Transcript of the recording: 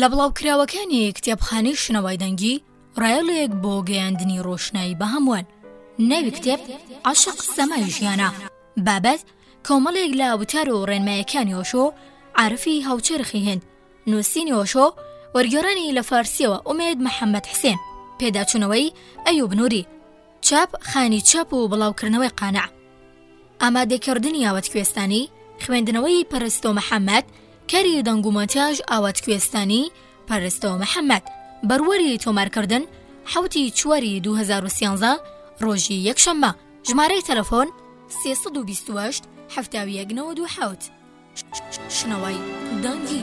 لە بڵاوکراوەکانی کتێبخانەی شنەوای دەنگی ڕایڵێک بۆ گەیاندنی ڕۆشنایی بە هەمووان ناوی کتێب عاشق سەمای ژیانە بابەت کۆمەڵێک لە وتار و ڕێنمایەکانی ئۆشۆ عرفی هاوچەرخی هند نووسینی ئۆشۆ وەرگێڕانی لە فارسیەوە ئومێد محەممەد حسێن پێداچوونەوەی ئەیوبنووری چاپ خانی چاپ و بڵاوکردنەوەی قانع ئامادەکردنی ئاوات کوێستانی خوێندنەوەی پەرستۆ محەممەد کەری دەنگ و مۆنتاژ ئاوات کوێستانی پەرستۆ محەممەد بەروەری تۆمارکردن حوتی چواری 2013 ڕۆژی یەکشەممە ژمارەی تەلەفۆن 328 1970 شنەوەی دەنگی.